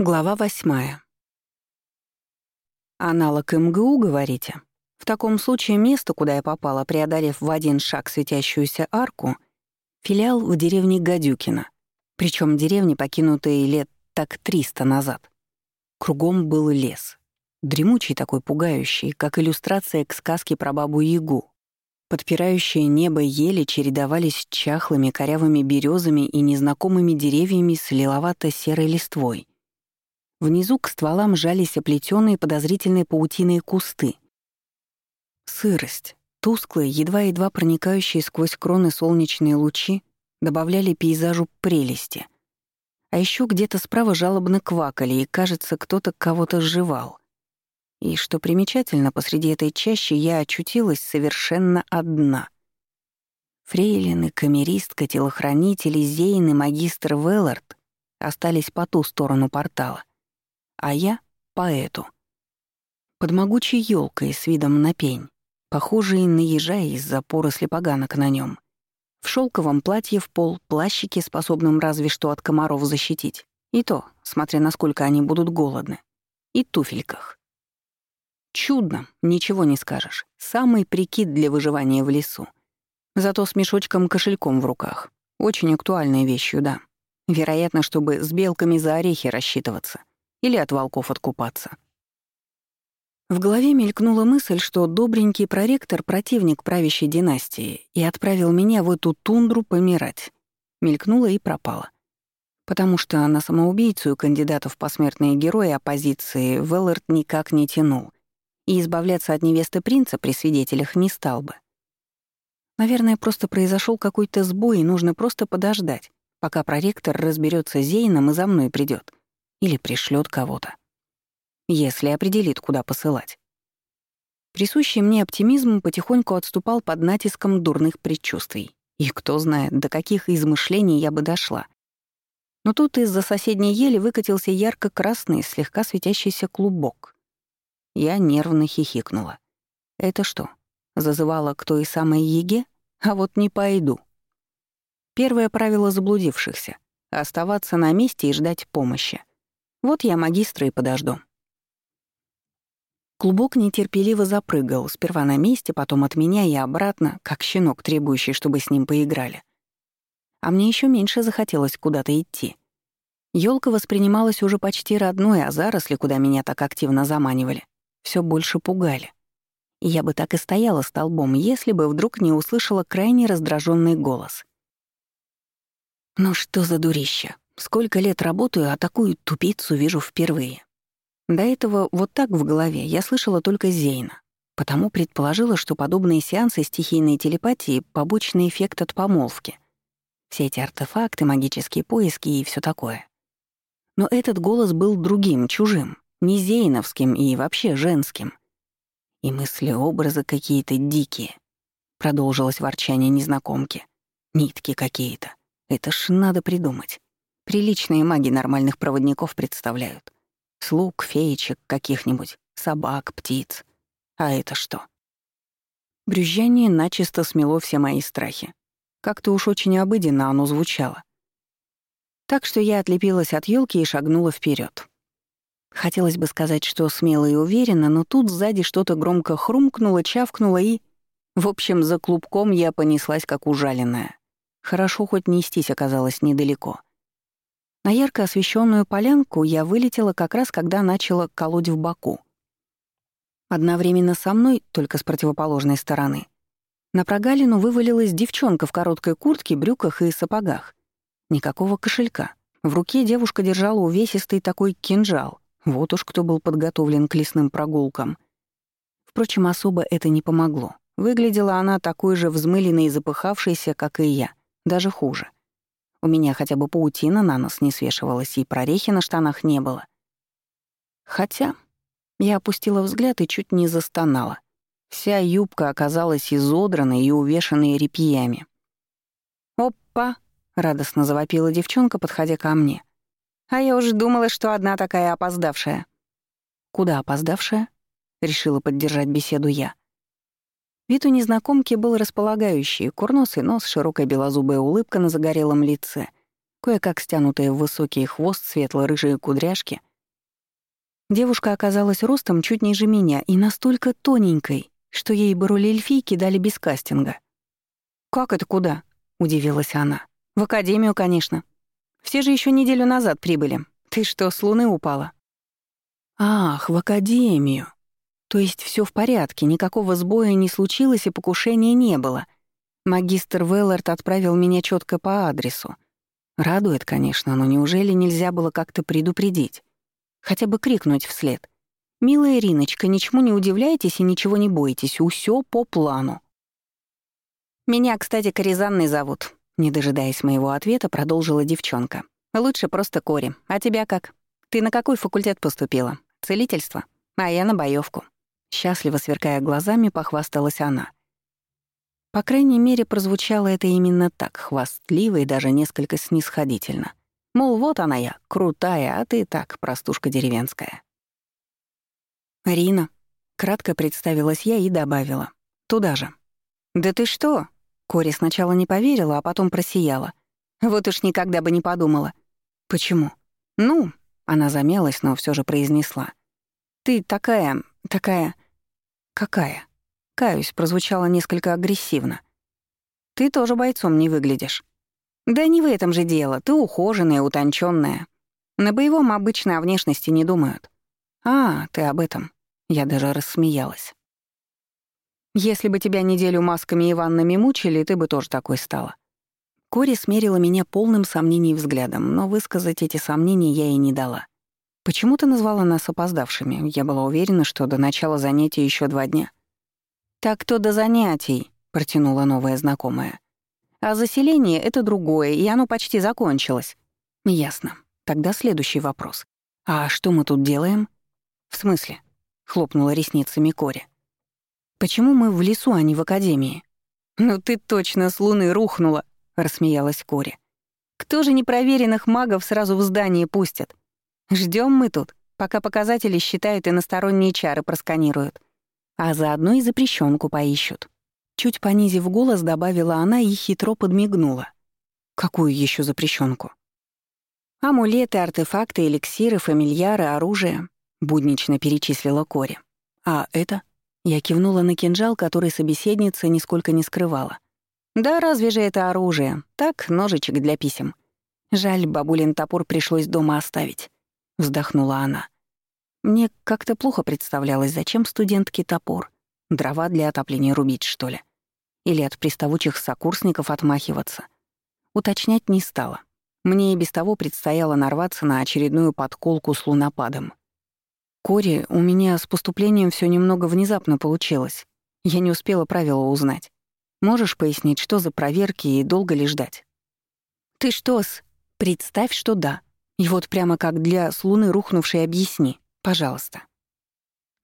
Глава восьмая. Аналог МГУ, говорите? В таком случае место, куда я попала, преодолев в один шаг светящуюся арку, филиал в деревне Гадюкино. Причем деревни, покинутые лет так триста назад. Кругом был лес. Дремучий такой пугающий, как иллюстрация к сказке про бабу-ягу. Подпирающие небо ели чередовались чахлыми корявыми березами и незнакомыми деревьями с лиловато-серой листвой — Внизу к стволам жались оплетенные подозрительные паутиные кусты. Сырость, тусклые, едва-едва проникающие сквозь кроны солнечные лучи, добавляли пейзажу прелести. А еще где-то справа жалобно квакали, и, кажется, кто-то кого-то сживал. И, что примечательно, посреди этой чащи я очутилась совершенно одна. Фрейлины, камеристка, телохранители, Зейн магистр Веллард остались по ту сторону портала а я — поэту. Под могучей елкой с видом на пень, похожей на ежа из-за поросли поганок на нем. В шелковом платье в пол, плащике, способном разве что от комаров защитить. И то, смотря насколько они будут голодны. И туфельках. Чудно, ничего не скажешь. Самый прикид для выживания в лесу. Зато с мешочком-кошельком в руках. Очень актуальной вещью, да. Вероятно, чтобы с белками за орехи рассчитываться или от волков откупаться. В голове мелькнула мысль, что добренький проректор — противник правящей династии и отправил меня в эту тундру помирать. Мелькнула и пропала. Потому что на самоубийцу и кандидатов в посмертные герои оппозиции Веллард никак не тянул, и избавляться от невесты принца при свидетелях не стал бы. Наверное, просто произошел какой-то сбой, и нужно просто подождать, пока проректор разберется с Зейном и за мной придет. Или пришлет кого-то. Если определит, куда посылать. Присущий мне оптимизм потихоньку отступал под натиском дурных предчувствий. И кто знает, до каких измышлений я бы дошла. Но тут из-за соседней ели выкатился ярко-красный, слегка светящийся клубок. Я нервно хихикнула. «Это что, зазывала к той самой Еге? А вот не пойду». Первое правило заблудившихся — оставаться на месте и ждать помощи. Вот я магистра и подожду. Клубок нетерпеливо запрыгал, сперва на месте, потом от меня и обратно, как щенок, требующий, чтобы с ним поиграли. А мне еще меньше захотелось куда-то идти. Ёлка воспринималась уже почти родной, а заросли, куда меня так активно заманивали, все больше пугали. И я бы так и стояла столбом, если бы вдруг не услышала крайне раздраженный голос. «Ну что за дурище? Сколько лет работаю, а такую тупицу вижу впервые. До этого вот так в голове я слышала только Зейна, потому предположила, что подобные сеансы стихийной телепатии — побочный эффект от помолвки. Все эти артефакты, магические поиски и все такое. Но этот голос был другим, чужим, не зейновским и вообще женским. И мысли-образы какие-то дикие. Продолжилось ворчание незнакомки. Нитки какие-то. Это ж надо придумать. Приличные маги нормальных проводников представляют. Слуг, феечек каких-нибудь, собак, птиц. А это что? Брюзжание начисто смело все мои страхи. Как-то уж очень обыденно оно звучало. Так что я отлепилась от елки и шагнула вперед. Хотелось бы сказать, что смело и уверенно, но тут сзади что-то громко хрумкнуло, чавкнуло и... В общем, за клубком я понеслась как ужаленная. Хорошо хоть нестись оказалось недалеко. На ярко освещенную полянку я вылетела как раз, когда начала колоть в боку. Одновременно со мной, только с противоположной стороны, на прогалину вывалилась девчонка в короткой куртке, брюках и сапогах. Никакого кошелька. В руке девушка держала увесистый такой кинжал. Вот уж кто был подготовлен к лесным прогулкам. Впрочем, особо это не помогло. Выглядела она такой же взмыленной и запыхавшейся, как и я, даже хуже. У меня хотя бы паутина на нос не свешивалась, и прорехи на штанах не было. Хотя я опустила взгляд и чуть не застонала. Вся юбка оказалась изодранной и увешанной репьями. «Опа!» — радостно завопила девчонка, подходя ко мне. «А я уже думала, что одна такая опоздавшая». «Куда опоздавшая?» — решила поддержать беседу я. Вид у незнакомки был располагающий, курносый нос, широкая белозубая улыбка на загорелом лице, кое-как стянутые в высокий хвост светло-рыжие кудряшки, Девушка оказалась ростом чуть ниже меня и настолько тоненькой, что ей бы роль эльфийки дали без кастинга. «Как это куда?» — удивилась она. «В академию, конечно. Все же еще неделю назад прибыли. Ты что, с луны упала?» «Ах, в академию. То есть все в порядке, никакого сбоя не случилось и покушения не было. Магистр Веллард отправил меня четко по адресу. Радует, конечно, но неужели нельзя было как-то предупредить? Хотя бы крикнуть вслед. «Милая Ириночка, ничему не удивляйтесь и ничего не бойтесь, усё по плану». «Меня, кстати, Коризанной зовут», — не дожидаясь моего ответа, продолжила девчонка. «Лучше просто Кори. А тебя как? Ты на какой факультет поступила? Целительство? А я на боевку. Счастливо сверкая глазами, похвасталась она. По крайней мере, прозвучало это именно так, хвастливо и даже несколько снисходительно. Мол, вот она я, крутая, а ты так, простушка деревенская. «Рина», — кратко представилась я и добавила. «Туда же». «Да ты что?» Кори сначала не поверила, а потом просияла. «Вот уж никогда бы не подумала». «Почему?» «Ну», — она замялась, но все же произнесла. «Ты такая... такая...» «Какая?» Каюсь, прозвучало несколько агрессивно. «Ты тоже бойцом не выглядишь». «Да не в этом же дело. Ты ухоженная, утонченная. На боевом обычно о внешности не думают». «А, ты об этом». Я даже рассмеялась. «Если бы тебя неделю масками и ваннами мучили, ты бы тоже такой стала». Кори смерила меня полным сомнений взглядом, но высказать эти сомнения я ей не дала. «Почему ты назвала нас опоздавшими? Я была уверена, что до начала занятия еще два дня». «Так то до занятий», — протянула новая знакомая. «А заселение — это другое, и оно почти закончилось». «Ясно. Тогда следующий вопрос. А что мы тут делаем?» «В смысле?» хлопнула ресницами Кори. Почему мы в лесу, а не в академии? Ну ты точно с луны рухнула, рассмеялась Кори. Кто же непроверенных магов сразу в здание пустят? Ждем мы тут, пока показатели считают и насторонние чары просканируют. А заодно и запрещенку поищут. Чуть понизив голос, добавила она и хитро подмигнула. Какую еще запрещенку? Амулеты, артефакты, эликсиры, фамильяры, оружие. — буднично перечислила Кори. «А это?» Я кивнула на кинжал, который собеседница нисколько не скрывала. «Да разве же это оружие? Так, ножичек для писем. Жаль, бабулин топор пришлось дома оставить», — вздохнула она. «Мне как-то плохо представлялось, зачем студентке топор. Дрова для отопления рубить, что ли? Или от приставучих сокурсников отмахиваться?» Уточнять не стала. Мне и без того предстояло нарваться на очередную подколку с лунопадом. Кори, у меня с поступлением все немного внезапно получилось. Я не успела правила узнать. Можешь пояснить, что за проверки и долго ли ждать? Ты что-с? Представь, что да. И вот прямо как для с луны рухнувшей объясни, пожалуйста.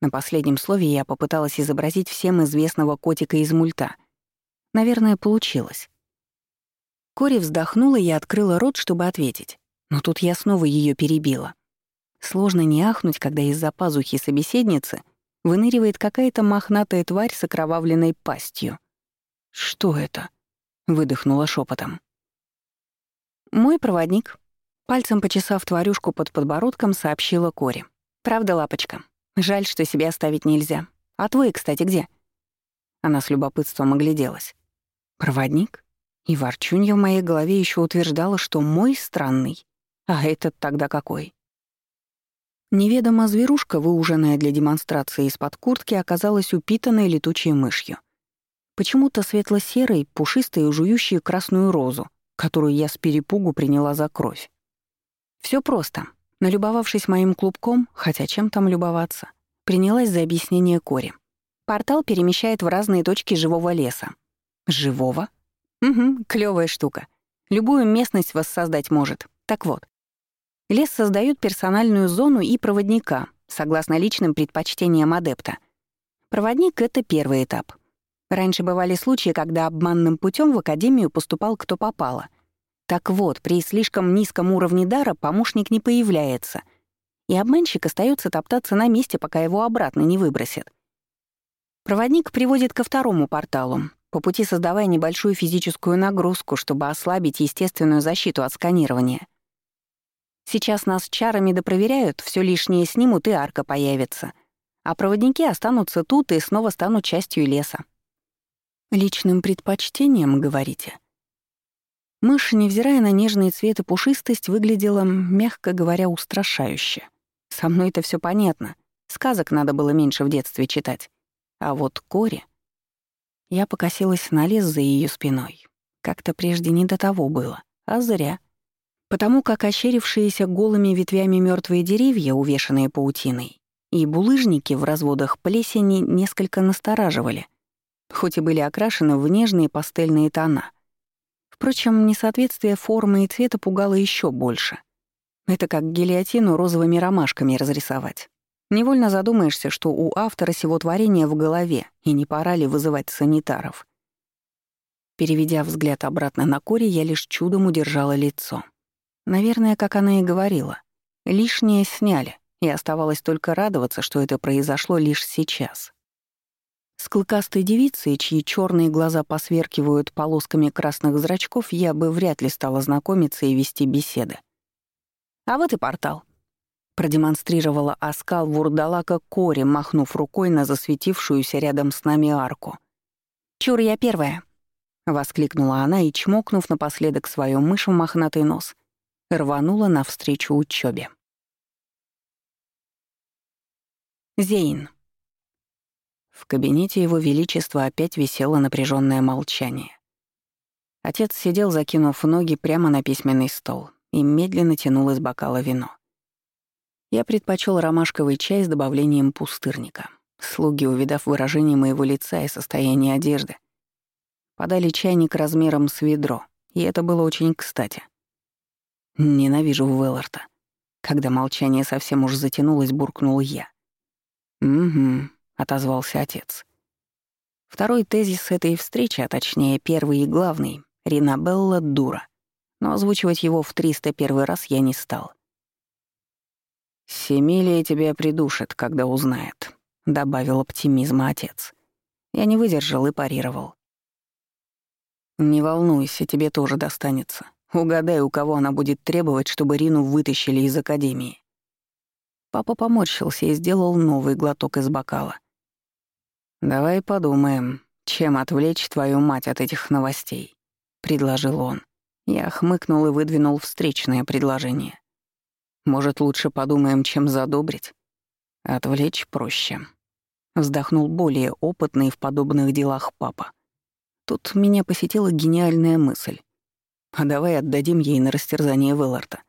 На последнем слове я попыталась изобразить всем известного котика из мульта. Наверное, получилось. Кори вздохнула и открыла рот, чтобы ответить. Но тут я снова ее перебила. Сложно не ахнуть, когда из-за пазухи собеседницы выныривает какая-то мохнатая тварь с окровавленной пастью. «Что это?» — выдохнула шепотом. «Мой проводник», — пальцем почесав тварюшку под подбородком, сообщила Кори. «Правда, лапочка? Жаль, что себя оставить нельзя. А твой, кстати, где?» Она с любопытством огляделась. «Проводник?» И ворчунья в моей голове еще утверждала, что мой странный. А этот тогда какой? Неведомо зверушка, выуженная для демонстрации из-под куртки, оказалась упитанной летучей мышью. Почему-то светло-серой, пушистой и жующей красную розу, которую я с перепугу приняла за кровь. Все просто. Налюбовавшись моим клубком, хотя чем там любоваться, принялась за объяснение Кори. Портал перемещает в разные точки живого леса. Живого? Угу, клевая штука. Любую местность воссоздать может. Так вот, Лес создает персональную зону и проводника, согласно личным предпочтениям адепта. Проводник — это первый этап. Раньше бывали случаи, когда обманным путем в академию поступал кто попало. Так вот, при слишком низком уровне дара помощник не появляется, и обманщик остается топтаться на месте, пока его обратно не выбросят. Проводник приводит ко второму порталу, по пути создавая небольшую физическую нагрузку, чтобы ослабить естественную защиту от сканирования — Сейчас нас чарами допроверяют, все лишнее снимут, и арка появится. А проводники останутся тут и снова станут частью леса. Личным предпочтением, говорите? Мышь, невзирая на нежный цвет и пушистость, выглядела, мягко говоря, устрашающе. Со мной это все понятно. Сказок надо было меньше в детстве читать. А вот Кори... Я покосилась на лес за ее спиной. Как-то прежде не до того было, а зря. Потому как ощерившиеся голыми ветвями мертвые деревья, увешанные паутиной, и булыжники в разводах плесени несколько настораживали, хоть и были окрашены в нежные пастельные тона. Впрочем, несоответствие формы и цвета пугало еще больше. Это как гильотину розовыми ромашками разрисовать. Невольно задумаешься, что у автора сего творения в голове, и не пора ли вызывать санитаров. Переведя взгляд обратно на Кори, я лишь чудом удержала лицо. Наверное, как она и говорила. Лишнее сняли, и оставалось только радоваться, что это произошло лишь сейчас. С клыкастой девицей, чьи черные глаза посверкивают полосками красных зрачков, я бы вряд ли стала знакомиться и вести беседы. «А вот и портал», — продемонстрировала оскал вурдалака Кори, махнув рукой на засветившуюся рядом с нами арку. «Чур, я первая», — воскликнула она и, чмокнув напоследок свою мышь в мохнатый нос, рванула навстречу учёбе. Зейн. В кабинете Его Величества опять висело напряженное молчание. Отец сидел, закинув ноги прямо на письменный стол, и медленно тянул из бокала вино. Я предпочел ромашковый чай с добавлением пустырника. Слуги, увидав выражение моего лица и состояние одежды, Подали чайник размером с ведро, и это было очень кстати. Ненавижу Велларта. Когда молчание совсем уж затянулось, буркнул я. «Угу», — отозвался отец. Второй тезис этой встречи, а точнее первый и главный, Ринабелла дура. Но озвучивать его в 301 раз я не стал. «Семилия тебя придушит, когда узнает», — добавил оптимизма отец. Я не выдержал и парировал. «Не волнуйся, тебе тоже достанется. Угадай, у кого она будет требовать, чтобы Рину вытащили из академии». Папа поморщился и сделал новый глоток из бокала. «Давай подумаем, чем отвлечь твою мать от этих новостей», — предложил он. Я хмыкнул и выдвинул встречное предложение. «Может, лучше подумаем, чем задобрить?» «Отвлечь проще», — вздохнул более опытный в подобных делах папа. Тут меня посетила гениальная мысль. А давай отдадим ей на растерзание Велларта.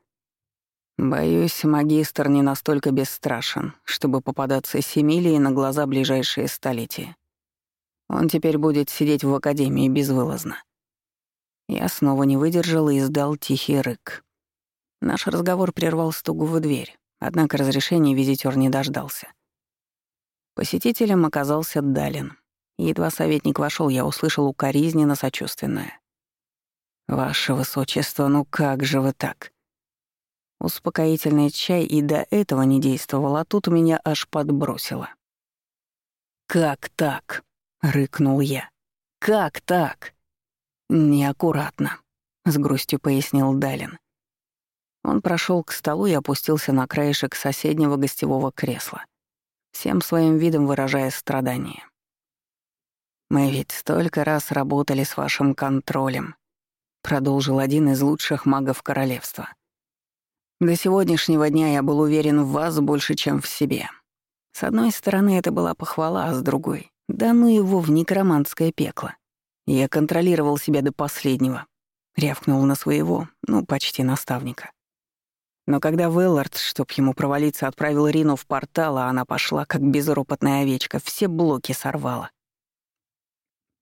Боюсь, магистр не настолько бесстрашен, чтобы попадаться с Эмилией на глаза ближайшие столетия. Он теперь будет сидеть в академии безвылазно. Я снова не выдержал и издал тихий рык. Наш разговор прервал стук в дверь, однако разрешения визитёр не дождался. Посетителем оказался Далин. Едва советник вошел, я услышал укоризненно сочувственное. «Ваше высочество, ну как же вы так?» Успокоительный чай и до этого не действовал, а тут меня аж подбросило. «Как так?» — рыкнул я. «Как так?» «Неаккуратно», — с грустью пояснил Далин. Он прошел к столу и опустился на краешек соседнего гостевого кресла, всем своим видом выражая страдание. «Мы ведь столько раз работали с вашим контролем», — продолжил один из лучших магов королевства. «До сегодняшнего дня я был уверен в вас больше, чем в себе. С одной стороны, это была похвала, а с другой — да ну его в некроманское пекло. Я контролировал себя до последнего», — рявкнул на своего, ну, почти наставника. Но когда Веллард, чтоб ему провалиться, отправил Рину в портал, а она пошла, как безропотная овечка, все блоки сорвала.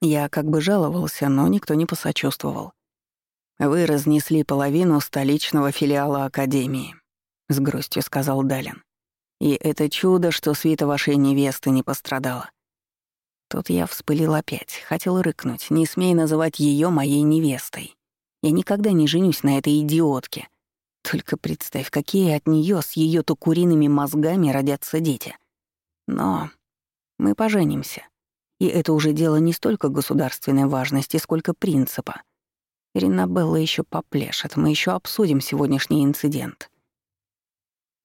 Я как бы жаловался, но никто не посочувствовал. «Вы разнесли половину столичного филиала Академии», — с грустью сказал Далин. «И это чудо, что свита вашей невесты не пострадала». Тут я вспылил опять, хотел рыкнуть, не смей называть ее моей невестой. Я никогда не женюсь на этой идиотке. Только представь, какие от нее с ее то куриными мозгами родятся дети. Но мы поженимся. И это уже дело не столько государственной важности, сколько принципа. Ринабелла еще поплешет, мы еще обсудим сегодняшний инцидент.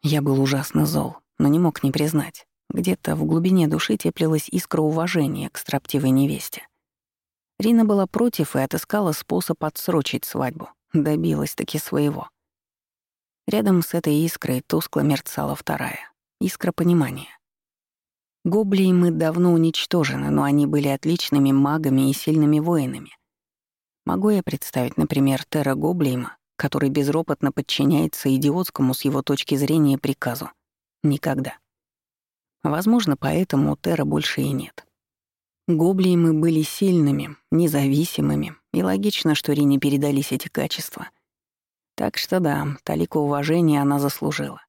Я был ужасно зол, но не мог не признать. Где-то в глубине души теплилась искра уважения к строптивой невесте. Рина была против и отыскала способ отсрочить свадьбу. Добилась-таки своего. Рядом с этой искрой тускло мерцала вторая. Искра понимания. Гоблии мы давно уничтожены, но они были отличными магами и сильными воинами. Могу я представить, например, Терра Гоблейма, который безропотно подчиняется идиотскому с его точки зрения приказу? Никогда. Возможно, поэтому у Терра больше и нет. Гоблеймы были сильными, независимыми, и логично, что Рине передались эти качества. Так что да, талику уважения она заслужила.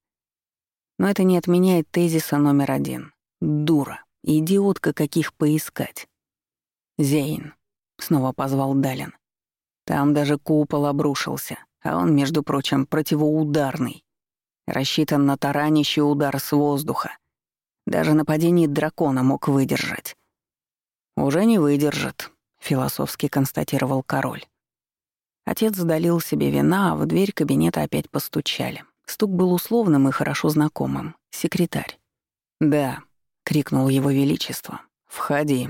Но это не отменяет тезиса номер один. Дура, идиотка, каких поискать. Зейн, снова позвал Далин. Там даже купол обрушился, а он, между прочим, противоударный. Рассчитан на таранящий удар с воздуха. Даже нападение дракона мог выдержать. «Уже не выдержит», — философски констатировал король. Отец долил себе вина, а в дверь кабинета опять постучали. Стук был условным и хорошо знакомым. Секретарь. «Да», — крикнул его величество. «Входи».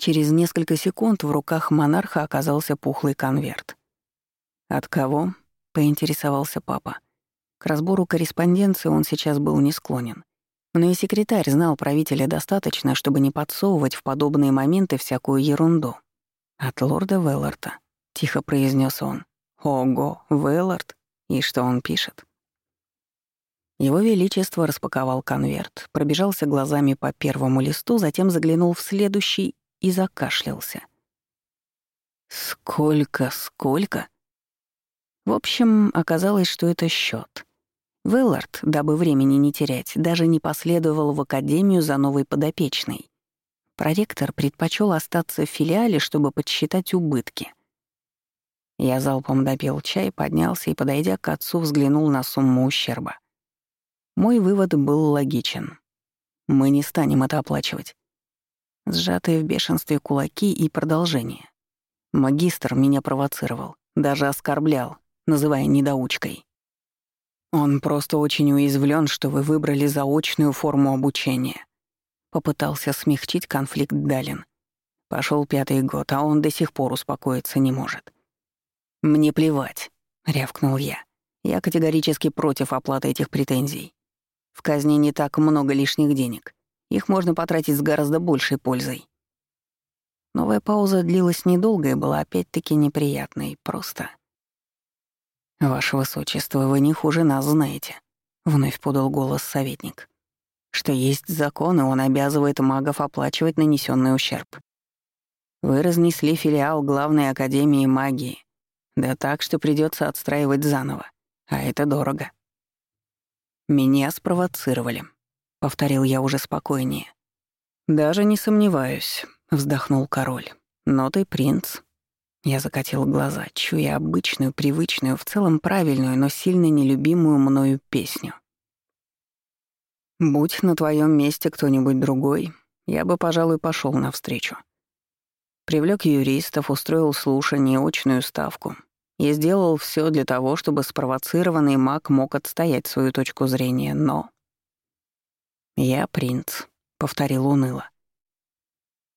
Через несколько секунд в руках монарха оказался пухлый конверт. «От кого?» — поинтересовался папа. К разбору корреспонденции он сейчас был не склонен. Но и секретарь знал правителя достаточно, чтобы не подсовывать в подобные моменты всякую ерунду. «От лорда Велларта», — тихо произнес он. «Ого, Веллард? И что он пишет?» Его Величество распаковал конверт, пробежался глазами по первому листу, затем заглянул в следующий и закашлялся. «Сколько, сколько?» В общем, оказалось, что это счет. Веллард, дабы времени не терять, даже не последовал в академию за новой подопечной. Проректор предпочел остаться в филиале, чтобы подсчитать убытки. Я залпом допил чай, поднялся и, подойдя к отцу, взглянул на сумму ущерба. Мой вывод был логичен. Мы не станем это оплачивать. Сжатые в бешенстве кулаки и продолжение. Магистр меня провоцировал, даже оскорблял, называя недоучкой. Он просто очень уязвлен, что вы выбрали заочную форму обучения. Попытался смягчить конфликт Далин. Пошел пятый год, а он до сих пор успокоиться не может. «Мне плевать», — рявкнул я. «Я категорически против оплаты этих претензий. В казни не так много лишних денег. Их можно потратить с гораздо большей пользой». Новая пауза длилась недолго и была опять-таки неприятной, просто «Ваше Высочество, вы не хуже нас знаете», — вновь подал голос советник. «Что есть закон, и он обязывает магов оплачивать нанесенный ущерб. Вы разнесли филиал главной академии магии, да так, что придется отстраивать заново, а это дорого». «Меня спровоцировали», — повторил я уже спокойнее. «Даже не сомневаюсь», — вздохнул король. «Но ты принц, я закатил глаза, чуя обычную, привычную, в целом правильную, но сильно нелюбимую мною песню. «Будь на твоем месте кто-нибудь другой, я бы, пожалуй, пошел навстречу. Привлек юристов, устроил слушание, очную ставку и сделал все для того, чтобы спровоцированный маг мог отстоять свою точку зрения, но... «Я принц», — повторил уныло.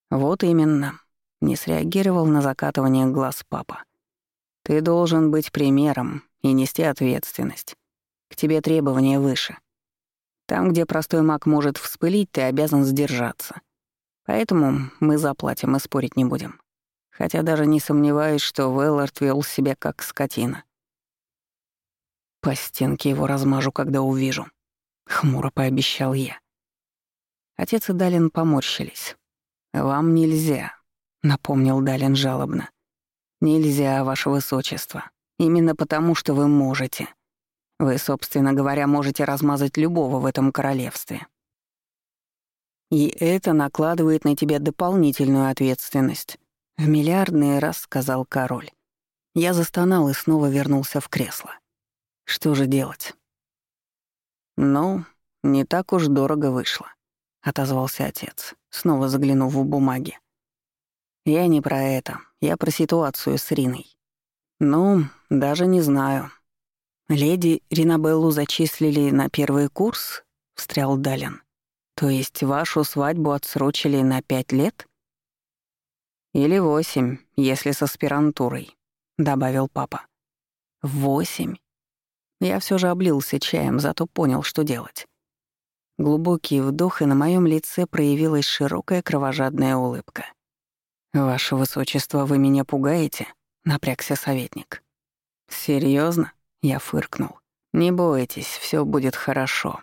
«Вот именно. Не среагировал на закатывание глаз папа. «Ты должен быть примером и нести ответственность. К тебе требования выше. Там, где простой маг может вспылить, ты обязан сдержаться. Поэтому мы заплатим и спорить не будем. Хотя даже не сомневаюсь, что Веллард вел себя как скотина. По стенке его размажу, когда увижу. Хмуро пообещал я. Отец и Далин поморщились. «Вам нельзя», напомнил Далин жалобно. Нельзя, ваше высочество. Именно потому, что вы можете. Вы, собственно говоря, можете размазать любого в этом королевстве. И это накладывает на тебя дополнительную ответственность. В миллиардный раз сказал король. Я застонал и снова вернулся в кресло. Что же делать? Ну, не так уж дорого вышло, отозвался отец, снова заглянув в бумаги. Я не про это. Я про ситуацию с Риной. Ну, даже не знаю. «Леди Ринабеллу зачислили на первый курс?» — встрял Далин. «То есть вашу свадьбу отсрочили на пять лет?» «Или восемь, если с аспирантурой», — добавил папа. «Восемь?» Я все же облился чаем, зато понял, что делать. Глубокий вдох, и на моем лице проявилась широкая кровожадная улыбка. «Ваше высочество, вы меня пугаете?» — напрягся советник. Серьезно? я фыркнул. «Не бойтесь, все будет хорошо.